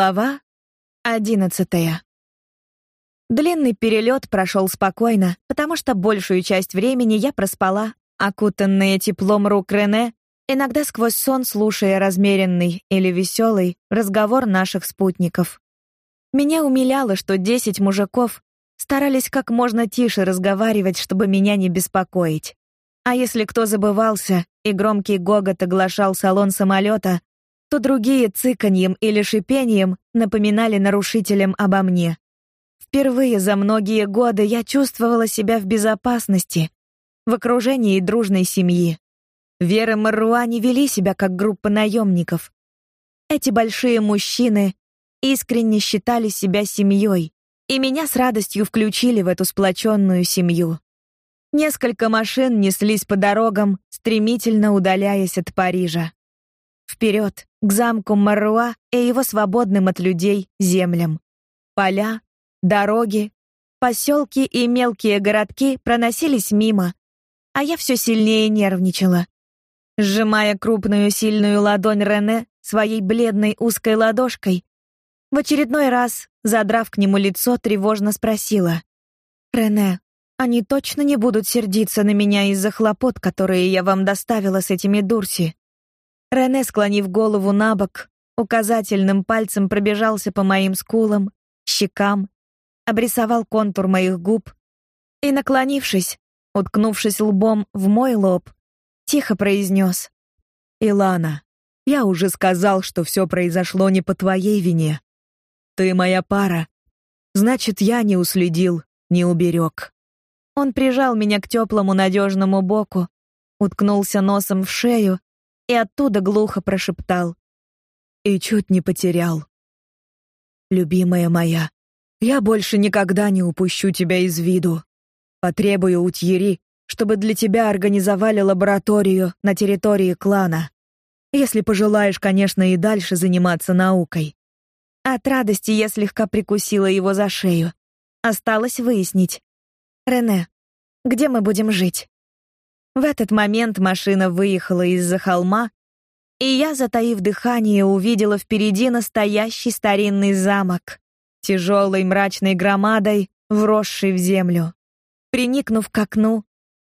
Глава одиннадцатая. Длинный перелет прошел спокойно, потому что большую часть времени я проспала, окутанная теплом рук Рене, иногда сквозь сон слушая размеренный или веселый разговор наших спутников. Меня умиляло, что десять мужиков старались как можно тише разговаривать, чтобы меня не беспокоить. А если кто забывался, и громкий гогот оглашал салон самолета, то другие цыканьем или шипением напоминали нарушителям обо мне. Впервые за многие годы я чувствовала себя в безопасности, в окружении дружной семьи. Вера и Маруа не вели себя как группа наемников. Эти большие мужчины искренне считали себя семьей, и меня с радостью включили в эту сплоченную семью. Несколько машин неслись по дорогам, стремительно удаляясь от Парижа. Вперед, к замку Маруа и его свободным от людей землям. Поля, дороги, поселки и мелкие городки проносились мимо, а я все сильнее нервничала. Сжимая крупную сильную ладонь Рене своей бледной узкой ладошкой, в очередной раз, задрав к нему лицо, тревожно спросила: "Рене, они точно не будут сердиться на меня из-за хлопот, которые я вам доставила с этими дурси?" Рене, склонив голову на бок, указательным пальцем пробежался по моим скулам, щекам, обрисовал контур моих губ и, наклонившись, уткнувшись лбом в мой лоб, тихо произнес: "Илана, я уже сказал, что все произошло не по твоей вине. Ты моя пара, значит, я не уследил, не уберег». Он прижал меня к теплому надежному боку, уткнулся носом в шею и оттуда глухо прошептал: "И чуть не потерял. Любимая моя, я больше никогда не упущу тебя из виду. Потребую у Тьери, чтобы для тебя организовали лабораторию на территории клана. Если пожелаешь, конечно, и дальше заниматься наукой". От радости я слегка прикусила его за шею. Осталось выяснить. Рене, где мы будем жить? В этот момент машина выехала из-за холма, и я, затаив дыхание, увидела впереди настоящий старинный замок, тяжелой мрачной громадой, вросший в землю. Приникнув к окну,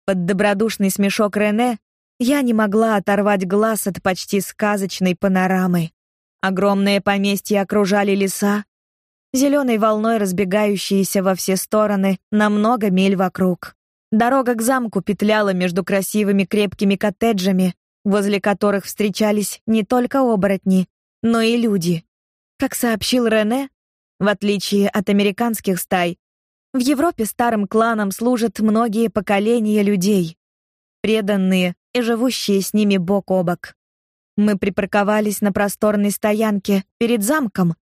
под добродушный смешок Рене, я не могла оторвать глаз от почти сказочной панорамы. Огромные поместья окружали леса, зеленой волной разбегающиеся во все стороны на много миль вокруг. Дорога к замку петляла между красивыми крепкими коттеджами, возле которых встречались не только оборотни, но и люди. Как сообщил Рене, в отличие от американских стай, в Европе старым кланам служат многие поколения людей, преданные и живущие с ними бок о бок. Мы припарковались на просторной стоянке перед замком.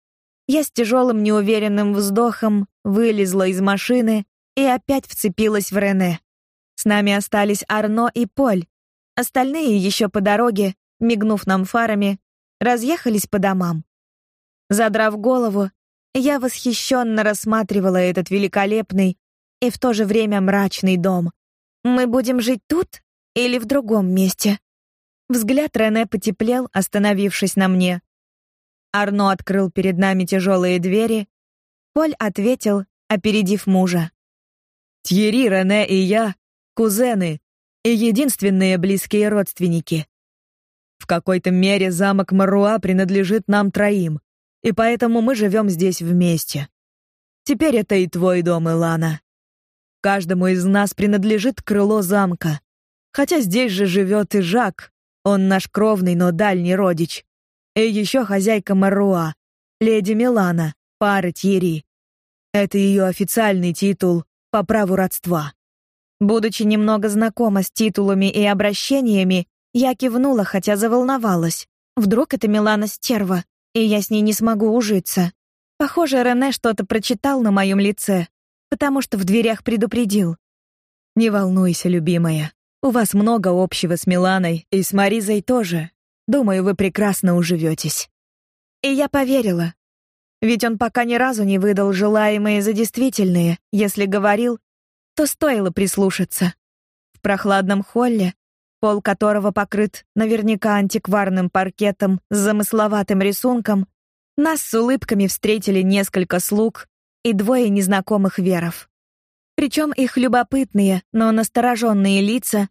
Я с тяжелым неуверенным вздохом вылезла из машины и опять вцепилась в Рене. С нами остались Арно и Поль. Остальные еще по дороге, мигнув нам фарами, разъехались по домам. Задрав голову, я восхищенно рассматривала этот великолепный и в то же время мрачный дом. Мы будем жить тут или в другом месте? Взгляд Рене потеплел, остановившись на мне. Арно открыл перед нами тяжелые двери. Поль ответил, опередив мужа. Тьерри, Рене и я кузены и единственные близкие родственники. В какой-то мере замок Маруа принадлежит нам троим, и поэтому мы живем здесь вместе. Теперь это и твой дом, Илана. Каждому из нас принадлежит крыло замка. Хотя здесь же живет и Жак, он наш кровный, но дальний родич. И еще хозяйка Маруа, леди Милана, пара Тьерри. Это ее официальный титул по праву родства. Будучи немного знакома с титулами и обращениями, я кивнула, хотя заволновалась. Вдруг это Милана стерва, и я с ней не смогу ужиться. Похоже, Рене что-то прочитал на моем лице, потому что в дверях предупредил. Не волнуйся, любимая. У вас много общего с Миланой и с Маризой тоже. Думаю, вы прекрасно уживетесь. И я поверила. Ведь он пока ни разу не выдал желаемое за действительное, если говорил, то стоило прислушаться. В прохладном холле, пол которого покрыт наверняка антикварным паркетом с замысловатым рисунком, Нас с улыбками встретили несколько слуг и двое незнакомых веров. Причем их любопытные, но настороженные лица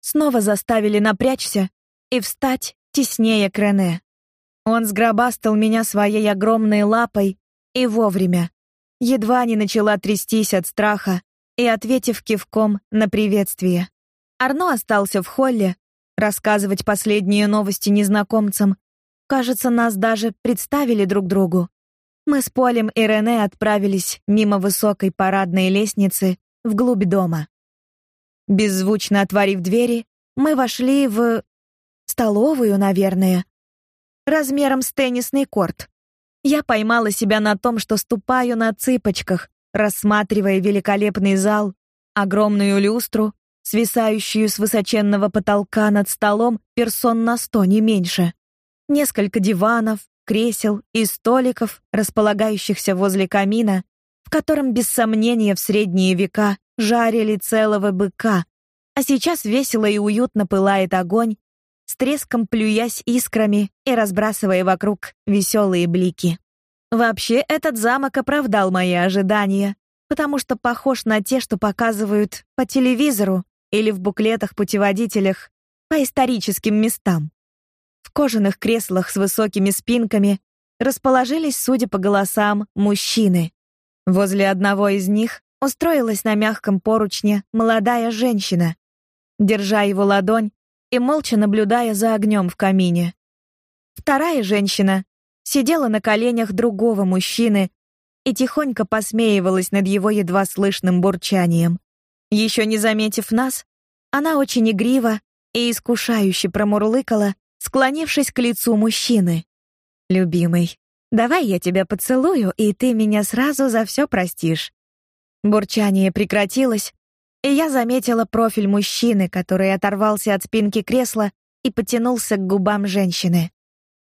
снова заставили напрячься и встать теснее к Рене. Он сгробастал меня своей огромной лапой и вовремя. Едва не начала трястись от страха и ответив кивком на приветствие. Арно остался в холле рассказывать последние новости незнакомцам. Кажется, нас даже представили друг другу. Мы с Полем и Рене отправились мимо высокой парадной лестницы вглубь дома. Беззвучно отворив двери, мы вошли в столовую, наверное, размером с теннисный корт. Я поймала себя на том, что ступаю на цыпочках, рассматривая великолепный зал, огромную люстру, свисающую с высоченного потолка над столом персон на сто, не меньше. Несколько диванов, кресел и столиков, располагающихся возле камина, в котором без сомнения в средние века жарили целого быка, а сейчас весело и уютно пылает огонь, с треском плюясь искрами и разбрасывая вокруг веселые блики. Вообще, этот замок оправдал мои ожидания, потому что похож на те, что показывают по телевизору или в буклетах-путеводителях по историческим местам. В кожаных креслах с высокими спинками расположились, судя по голосам, мужчины. Возле одного из них устроилась на мягком поручне молодая женщина, держа его ладонь и молча наблюдая за огнем в камине. Вторая женщина сидела на коленях другого мужчины и тихонько посмеивалась над его едва слышным бурчанием. Еще не заметив нас, она очень игриво и искушающе промурлыкала, склонившись к лицу мужчины. «Любимый, давай я тебя поцелую, и ты меня сразу за все простишь». Бурчание прекратилось, и я заметила профиль мужчины, который оторвался от спинки кресла и потянулся к губам женщины.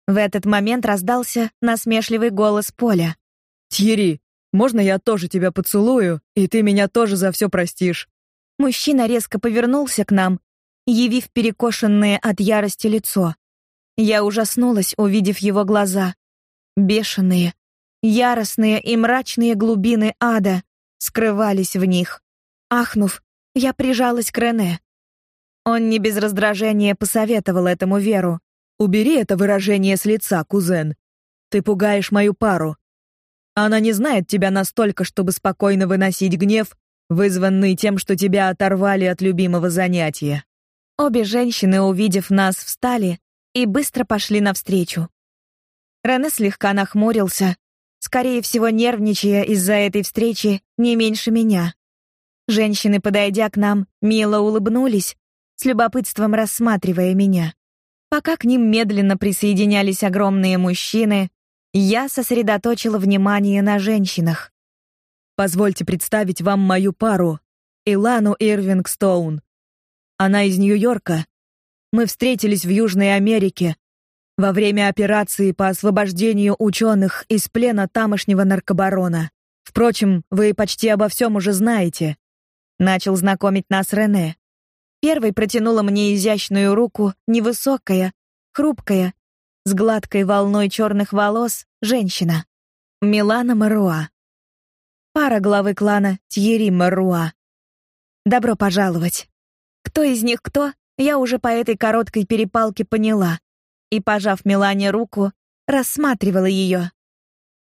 В этот момент раздался насмешливый голос Поля. «Тьерри, можно я тоже тебя поцелую, и ты меня тоже за все простишь?» Мужчина резко повернулся к нам, явив перекошенное от ярости лицо. Я ужаснулась, увидев его глаза. Бешеные, яростные и мрачные глубины ада скрывались в них. Ахнув, я прижалась к Рене. Он не без раздражения посоветовал этому Веру. «Убери это выражение с лица, кузен. Ты пугаешь мою пару. Она не знает тебя настолько, чтобы спокойно выносить гнев, вызванный тем, что тебя оторвали от любимого занятия». Обе женщины, увидев нас, встали и быстро пошли навстречу. Рене слегка нахмурился, скорее всего, нервничая из-за этой встречи не меньше меня. Женщины, подойдя к нам, мило улыбнулись, с любопытством рассматривая меня. Пока к ним медленно присоединялись огромные мужчины, я сосредоточила внимание на женщинах. Позвольте представить вам мою пару, Илану Ирвингстоун. Она из Нью-Йорка. Мы встретились в Южной Америке во время операции по освобождению ученых из плена тамошнего наркобарона. Впрочем, вы почти обо всем уже знаете. Начал знакомить нас Рене. Первой протянула мне изящную руку невысокая, хрупкая, с гладкой волной черных волос женщина. Милана Маруа. Пара главы клана Тьерри Маруа. Добро пожаловать. Кто из них кто, я уже по этой короткой перепалке поняла. И, пожав Милане руку, рассматривала ее.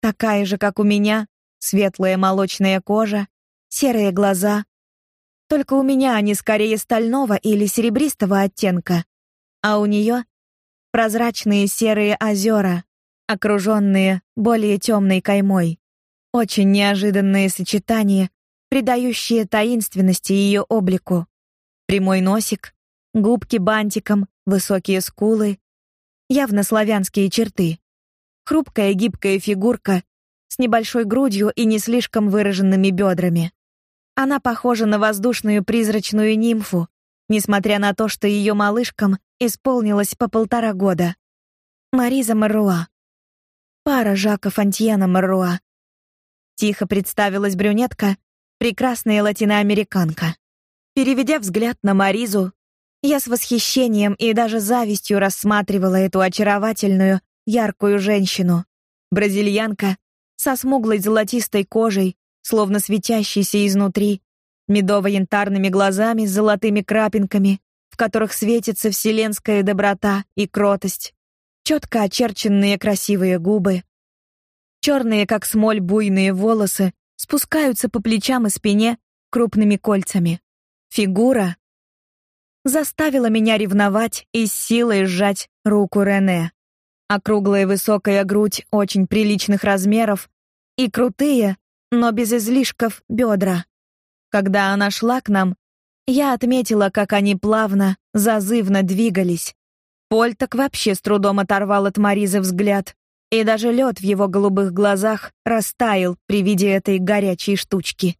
Такая же, как у меня, светлая молочная кожа, серые глаза, только у меня они скорее стального или серебристого оттенка, а у нее прозрачные серые озера, окруженные более темной каймой. Очень неожиданное сочетание, придающее таинственности ее облику. Прямой носик, губки бантиком, высокие скулы, явно славянские черты. Хрупкая гибкая фигурка с небольшой грудью и не слишком выраженными бедрами. Она похожа на воздушную призрачную нимфу, несмотря на то, что ее малышкам исполнилось по полтора года. Мариза Маруа. Пара Жака Фонтьена Маруа. Тихо представилась брюнетка, прекрасная латиноамериканка. Переведя взгляд на Маризу, я с восхищением и даже завистью рассматривала эту очаровательную, яркую женщину. бразильянка со смуглой золотистой кожей, словно светящейся изнутри, медово-янтарными глазами с золотыми крапинками, в которых светится вселенская доброта и кротость, четко очерченные красивые губы, черные как смоль буйные волосы спускаются по плечам и спине крупными кольцами. Фигура заставила меня ревновать и с силой сжать руку Рене. Округлая высокая грудь очень приличных размеров и крутые, но без излишков бедра. Когда она шла к нам, я отметила, как они плавно, зазывно двигались. Поль так вообще с трудом оторвал от Маризы взгляд, и даже лед в его голубых глазах растаял при виде этой горячей штучки.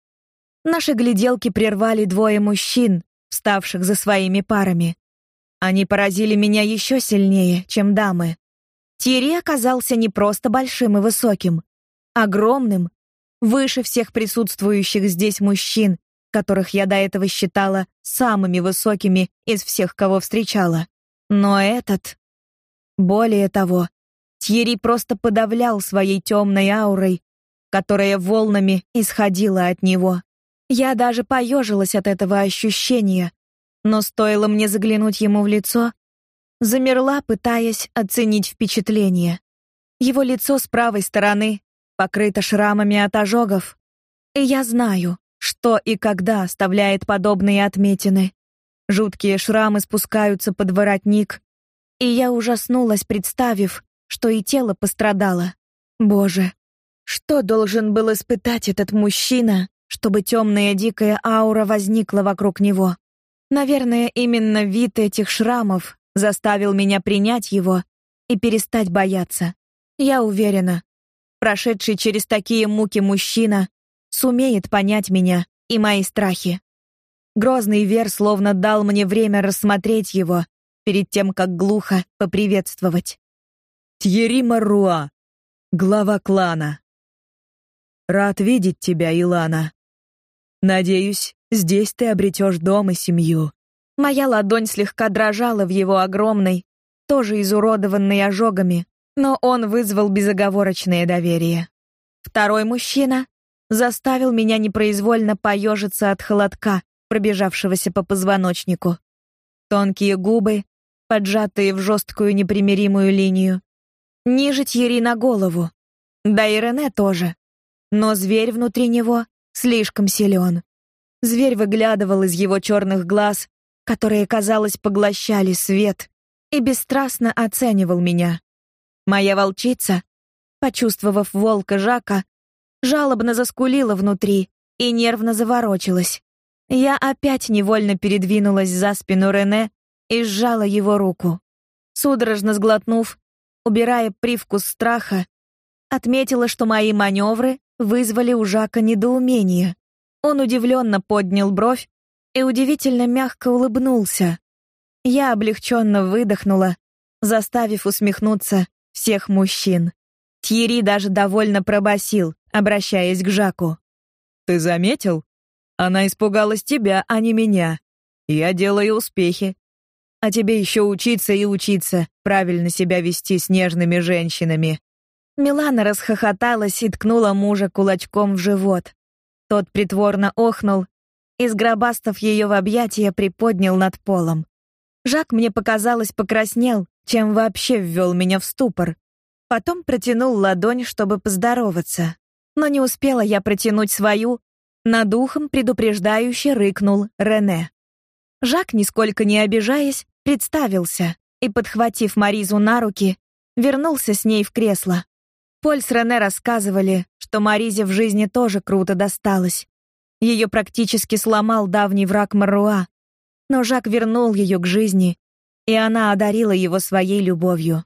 Наши гляделки прервали двое мужчин, вставших за своими парами. Они поразили меня еще сильнее, чем дамы. Тири оказался не просто большим и высоким, огромным, выше всех присутствующих здесь мужчин, которых я до этого считала самыми высокими из всех, кого встречала. Но этот... Более того, Тьерри просто подавлял своей темной аурой, которая волнами исходила от него. Я даже поежилась от этого ощущения, но стоило мне заглянуть ему в лицо, замерла, пытаясь оценить впечатление. Его лицо с правой стороны покрыто шрамами от ожогов, и я знаю, что и когда оставляет подобные отметины. Жуткие шрамы спускаются под воротник, и я ужаснулась, представив, что и тело пострадало. Боже, что должен был испытать этот мужчина, чтобы темная дикая аура возникла вокруг него? Наверное, именно вид этих шрамов заставил меня принять его и перестать бояться. Я уверена, прошедший через такие муки мужчина сумеет понять меня и мои страхи. Грозный Вер словно дал мне время рассмотреть его перед тем, как глухо поприветствовать. Тьерри Маруа, глава клана. Рад видеть тебя, Илана. Надеюсь, здесь ты обретешь дом и семью. Моя ладонь слегка дрожала в его огромной, тоже изуродованной ожогами, но он вызвал безоговорочное доверие. Второй мужчина заставил меня непроизвольно поежиться от холодка, пробежавшегося по позвоночнику. Тонкие губы, поджатые в жесткую непримиримую линию. Ниже Тьерри на голову. Да и Рене тоже. Но зверь внутри него слишком силен. Зверь выглядывал из его черных глаз, которые, казалось, поглощали свет, и бесстрастно оценивал меня. Моя волчица, почувствовав волка Жака, жалобно заскулила внутри и нервно заворочилась. Я опять невольно передвинулась за спину Рене и сжала его руку. Судорожно сглотнув, убирая привкус страха, отметила, что мои маневры вызвали у Жака недоумение. Он удивленно поднял бровь и удивительно мягко улыбнулся. Я облегченно выдохнула, заставив усмехнуться всех мужчин. Тьерри даже довольно пробасил, обращаясь к Жаку. «Ты заметил? Она испугалась тебя, а не меня. Я делаю успехи. А тебе еще учиться и учиться, правильно себя вести с нежными женщинами». Милана расхохоталась и ткнула мужа кулачком в живот. Тот притворно охнул и, сгробастав ее в объятия, приподнял над полом. Жак, мне показалось, покраснел, чем вообще ввел меня в ступор. Потом протянул ладонь, чтобы поздороваться. Но не успела я протянуть свою, над ухом предупреждающе рыкнул Рене. Жак, нисколько не обижаясь, представился и, подхватив Маризу на руки, вернулся с ней в кресло. Поль с Рене рассказывали, что Маризе в жизни тоже круто досталось. Ее практически сломал давний враг Маруа, но Жак вернул ее к жизни, и она одарила его своей любовью.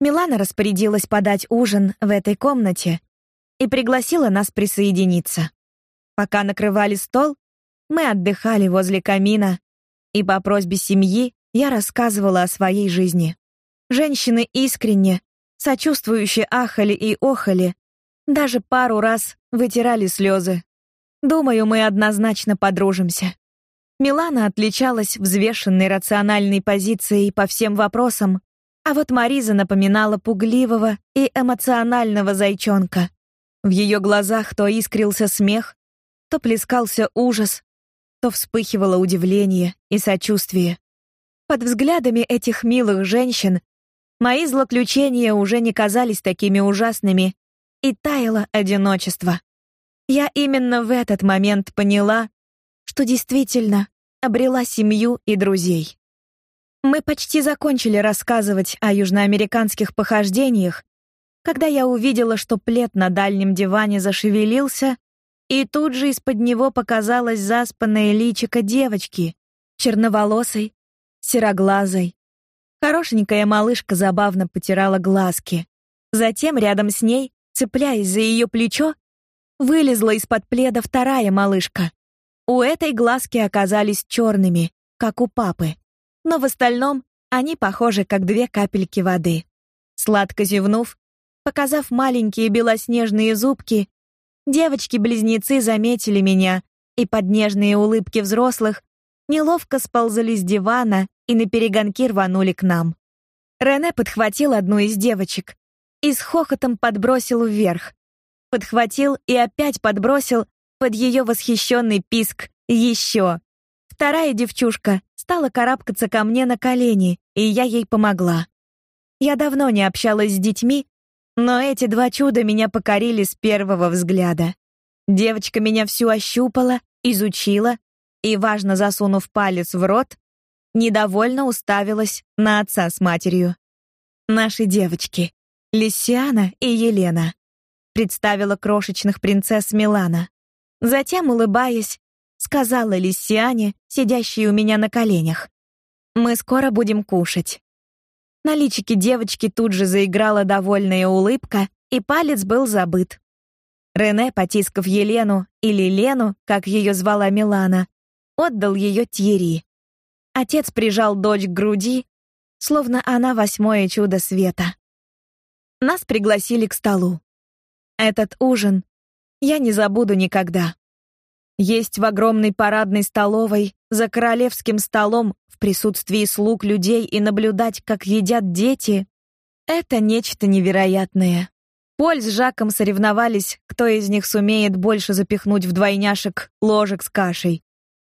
Милана распорядилась подать ужин в этой комнате и пригласила нас присоединиться. Пока накрывали стол, мы отдыхали возле камина, и по просьбе семьи я рассказывала о своей жизни. Женщины искренне, сочувствующе ахали и охали, даже пару раз вытирали слезы. Думаю, мы однозначно подружимся. Милана отличалась взвешенной рациональной позицией по всем вопросам, А вот Мариза напоминала пугливого и эмоционального зайчонка. В ее глазах то искрился смех, то плескался ужас, то вспыхивало удивление и сочувствие. Под взглядами этих милых женщин мои злоключения уже не казались такими ужасными, и таяло одиночество. Я именно в этот момент поняла, что действительно обрела семью и друзей. Мы почти закончили рассказывать о южноамериканских похождениях, когда я увидела, что плед на дальнем диване зашевелился, и тут же из-под него показалось заспанное личико девочки, черноволосой, сероглазой. Хорошенькая малышка забавно потирала глазки. Затем рядом с ней, цепляясь за ее плечо, вылезла из-под пледа вторая малышка. У этой глазки оказались черными, как у папы, но в остальном они похожи как две капельки воды. Сладко зевнув, показав маленькие белоснежные зубки, девочки-близнецы заметили меня и под нежные улыбки взрослых неловко сползали с дивана и на перегонки рванули к нам. Рене подхватил одну из девочек и с хохотом подбросил вверх. Подхватил и опять подбросил под ее восхищенный писк еще. Вторая девчушка стала карабкаться ко мне на колени, и я ей помогла. Я давно не общалась с детьми, но эти два чуда меня покорили с первого взгляда. Девочка меня всю ощупала, изучила и, важно засунув палец в рот, недовольно уставилась на отца с матерью. Наши девочки, Лисиана и Елена, представила крошечных принцесс Милана. Затем, улыбаясь, сказала Лисиане, сидящей у меня на коленях: "Мы скоро будем кушать". На личике девочки тут же заиграла довольная улыбка, и палец был забыт. Рене, потискав Елену или Лену, как ее звала Милана, отдал ее Тьери. Отец прижал дочь к груди, словно она восьмое чудо света. Нас пригласили к столу. Этот ужин я не забуду никогда. Есть в огромной парадной столовой за королевским столом в присутствии слуг людей и наблюдать, как едят дети это нечто невероятное. Поль с Жаком соревновались, кто из них сумеет больше запихнуть в двойняшек ложек с кашей.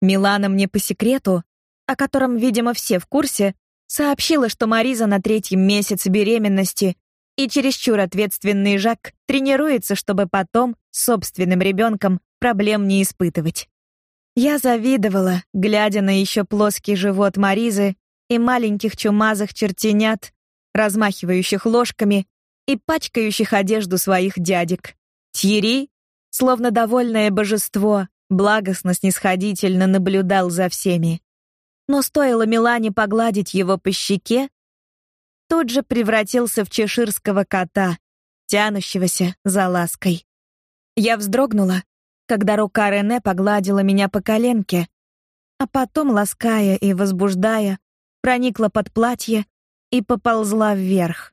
Милана мне по секрету о котором, видимо, все в курсе, сообщила, что Мариза на третьем месяце беременности, и чересчур ответственный Жак тренируется, чтобы потом собственным ребенком проблем не испытывать. Я завидовала, глядя на еще плоский живот Маризы и маленьких чумазых чертенят, размахивающих ложками и пачкающих одежду своих дядек. Тьери, словно довольное божество, благостно снисходительно наблюдал за всеми но стоило Милане погладить его по щеке, тут же превратился в чеширского кота, тянущегося за лаской. Я вздрогнула, когда рука Рене погладила меня по коленке, а потом, лаская и возбуждая, проникла под платье и поползла вверх.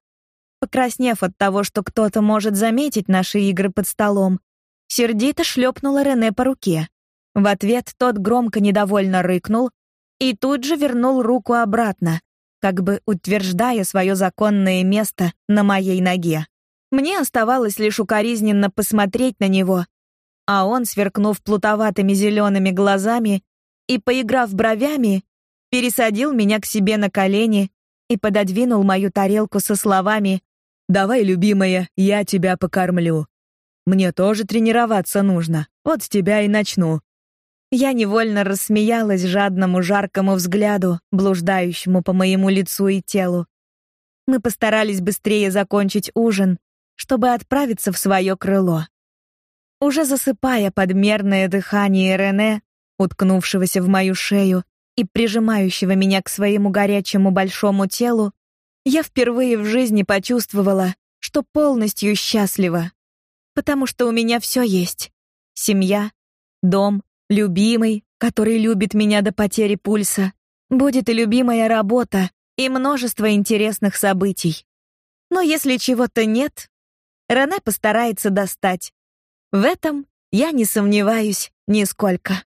Покраснев от того, что кто-то может заметить наши игры под столом, сердито шлепнула Рене по руке. В ответ тот громко недовольно рыкнул, и тут же вернул руку обратно, как бы утверждая свое законное место на моей ноге. Мне оставалось лишь укоризненно посмотреть на него, а он, сверкнув плутоватыми зелеными глазами и поиграв бровями, пересадил меня к себе на колени и пододвинул мою тарелку со словами: "Давай, любимая, я тебя покормлю. Мне тоже тренироваться нужно. Вот с тебя и начну. Я невольно рассмеялась жадному жаркому взгляду, блуждающему по моему лицу и телу. Мы постарались быстрее закончить ужин, чтобы отправиться в свое крыло. Уже засыпая под мерное дыхание Рене, уткнувшегося в мою шею и прижимающего меня к своему горячему большому телу, я впервые в жизни почувствовала, что полностью счастлива, потому что у меня все есть: семья, дом, любимый, который любит меня до потери пульса, будет и любимая работа, и множество интересных событий. Но если чего-то нет, Рене постарается достать. В этом я не сомневаюсь нисколько.